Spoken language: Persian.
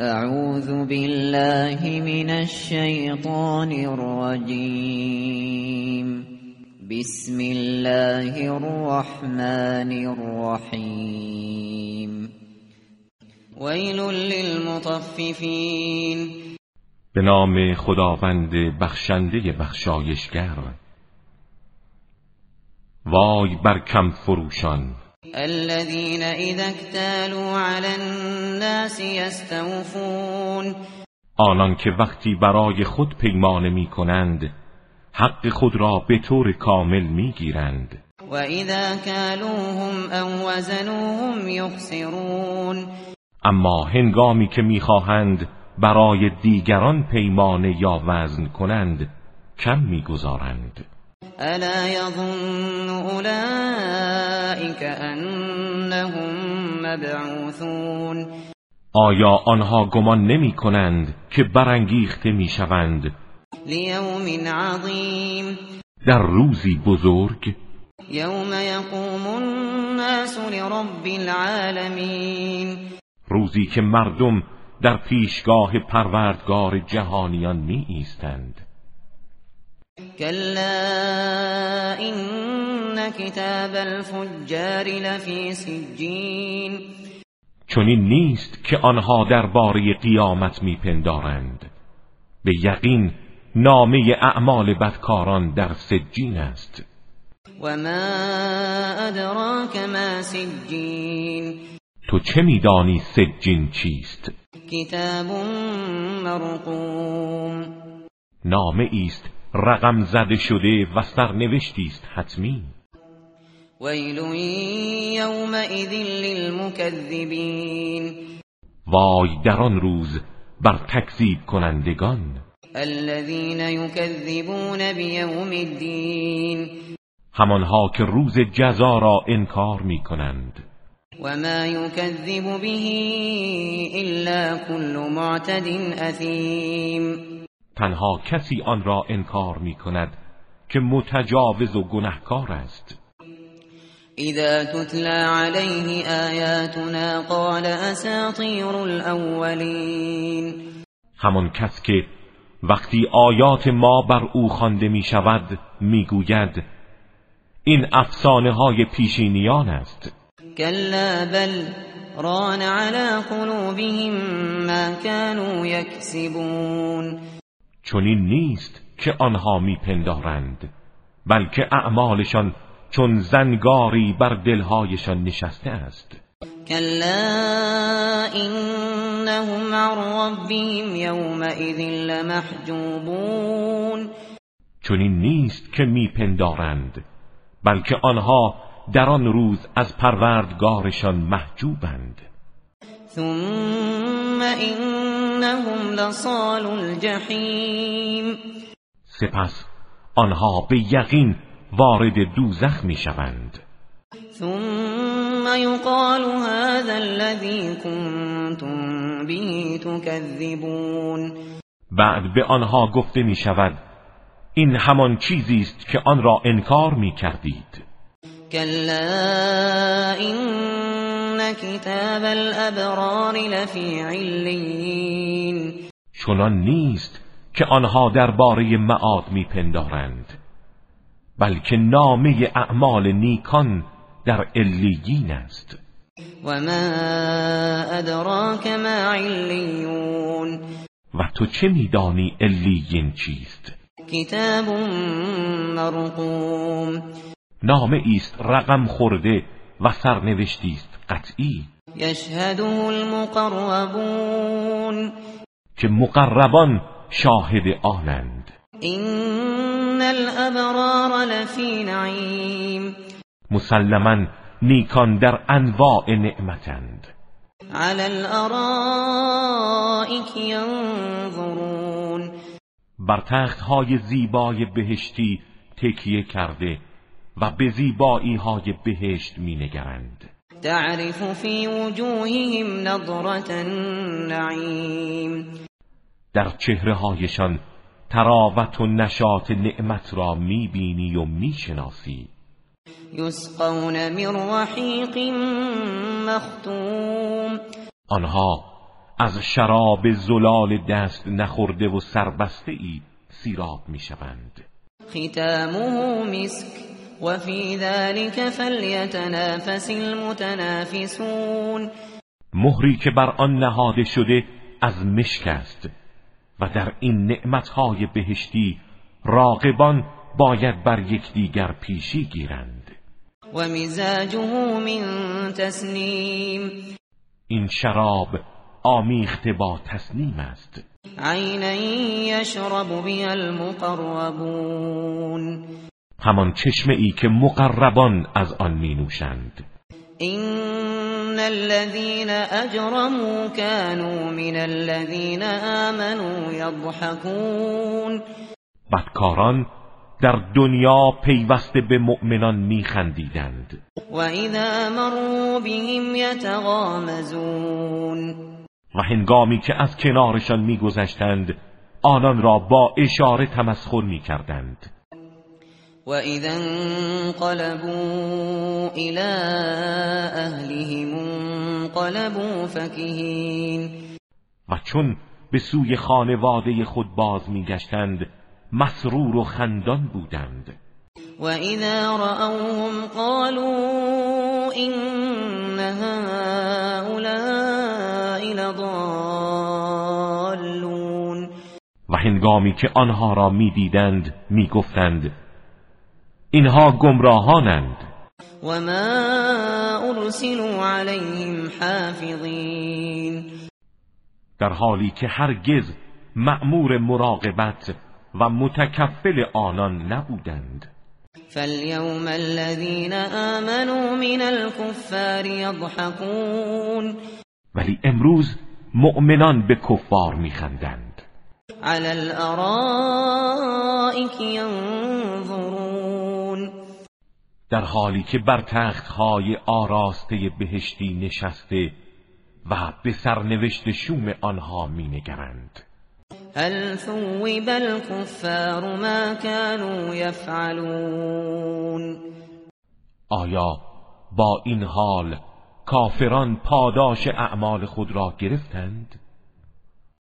اعوذ بالله من الشیطان الرجیم بسم الله الرحمن الرحیم ویل للمطففین به نام خداوند بخشنده بخشایشگر. وای بر کم فروشان. الذين اذا اكتالوا على الناس يستوفون. آنان که وقتی برای خود پیمانه می کنند حق خود را به طور کامل می گیرند. و اذا کالوهم او وزنوهم یخسرون. اما هنگامی که می‌خواهند برای دیگران پیمانه یا وزن کنند کم می‌گذارند الا يظن اولئك انهم مبعوثون. آیا آنها گمان نمی کنند که برانگیخته می شوند؟ لیوم عظیم در روزی بزرگ؟ یوم یقوم الناس لرب العالمین روزی که مردم در پیشگاه پروردگار جهانیان می ایستند. كلا این کتاب الفجار لفی سجین چنین نیست که آنها درباره قیامت میپندارند. به یقین نامه اعمال بدکاران در سجین است. و ما ادراک ما سجین تو چه میدانی سجین چیست؟ کتاب مرقوم. نامه است رقم زده شده و سرنوشتی است حتمی. ویل یومئذ للمکذبین. وای در آن روز بر تکذیب کنندگان. الذين يكذبون بیوم الدین. همانها که روز جزا را انکار می کنند و ما یکذب به الا كل معتد اثیم تنها کسی آن را انکار می کند که متجاوز و گنهکار است. اذا تتلى عليه آیاتنا قال اساطیر الاولین همان کس که وقتی آیات ما بر او خوانده می شود می گوید این افسانه های پیشینیان است. کلا بل ران على قلوبهم ما كانوا یکسبون چنین نیست که آنها میپندارند بلکه اعمالشان چون زنگاری بر دلهایشان نشسته است. کلا انهم عن ربهم یومئذ لمحجوبون. چنین نیست که میپندارند بلکه آنها در آن روز از پروردگارشان محجوبند. ثم انهم لصال الجحیم سپس آنها به یقین وارد دوزخ می شوند ثم یقال هذا الذي كنتم به تكذبون. بعد به آنها گفته می شود این همان چیزی است که آن را انکار می کردید كلا این کتاب الابرار لفی علین چنان نیست که آنها درباره معاد میپندارند بلکه نامه اعمال نیکان در علیین است. و ما ادراک ما علیون و تو چه میدانی علیین چیست؟ کتاب مرقوم نامه است رقم خورده و سرنوشتی است. قطعی. یشهده المقربون. که مقربان شاهد آنند. این الابرار لفی نعیم. مسلما نیکان در انواع نعمتند. على الارائک ینظرون. بر تخت های زیبای بهشتی تکیه کرده و به زیبایی های بهشت می نگرند تعرف فی وجوههم نظرت النعیم در چهره هایشان تراوت و نشاط نعمت را می بینی و می شناسی یسقون من رحیق مختوم. آنها از شراب زلال دست نخورده و سربسته ای سیراب می‌شوند. ختامه مسک. وفي ذلك فليتنافس المتنافسون. مهری که بر آن نهاده شده از مشک است و در این نعمتهای بهشتی راقبان باید بر یکدیگر پیشی گیرند. و مزاجه من تسنیم. این شراب آمیخته با تسنیم است. عینا یشرب بها المقربون. همان چشمه ای که مقربان از آن می نوشند این الذين اجرموا كانوا من الذين آمنوا يضحكون. بدکاران در دنیا پیوسته به مؤمنان میخندیدند. و اذا مروا بهم یتغامزون و هنگامی که از کنارشان میگذشتند آنان را با اشاره تمسخر می‌کردند. وَإِذَا انقلبوا إِلَى أَهْلِهِمْ انقلبوا فَكِهِينَ و چون به سوی خانواده خود باز میگشتند مسرور و خندان بودند. و اذا رأوهم قالوا إن هؤلاء لضالون و هنگامی که آنها را می‌دیدند می‌گفتند اینها گمراهانند. و ما ارسلوا علیهم حافظین در حالی که هرگز مأمور مراقبت و متکفل آنان نبودند. فالیوم الذین آمنوا من الكفار یضحكون ولی امروز مؤمنان به کفار میخندند. علی الارائک در حالی که بر تختهای آراسته بهشتی نشسته و به سرنوشت شوم آنها مینگرند. هل ثوب الكفار ما كانوا يفعلون؟ آیا با این حال کافران پاداش اعمال خود را گرفتند؟